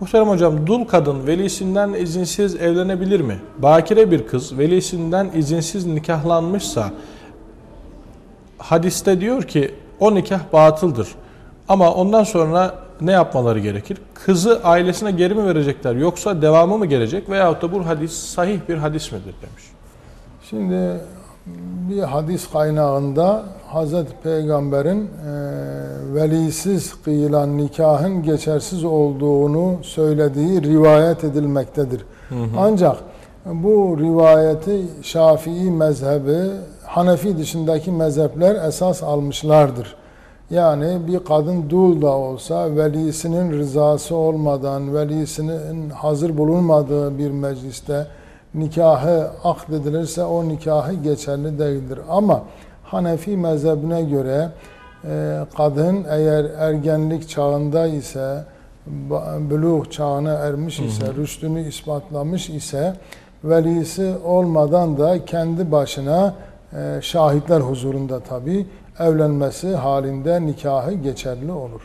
Muhterem hocam, dul kadın velisinden izinsiz evlenebilir mi? Bakire bir kız velisinden izinsiz nikahlanmışsa hadiste diyor ki o nikah batıldır. Ama ondan sonra ne yapmaları gerekir? Kızı ailesine geri mi verecekler yoksa devamı mı gelecek veyahut da bu hadis sahih bir hadis midir demiş. Şimdi bir hadis kaynağında Hazreti Peygamber'in e, velisiz kıyılan nikahın geçersiz olduğunu söylediği rivayet edilmektedir. Ancak bu rivayeti Şafii mezhebi, Hanefi dışındaki mezhepler esas almışlardır. Yani bir kadın dul da olsa velisinin rızası olmadan, velisinin hazır bulunmadığı bir mecliste nikahı akdedilirse o nikahı geçerli değildir. Ama Hanefi mezhebine göre e, kadın eğer ergenlik çağında ise, buluğ çağına ermiş ise, rüştünü ispatlamış ise velisi olmadan da kendi başına e, şahitler huzurunda tabi evlenmesi halinde nikahı geçerli olur.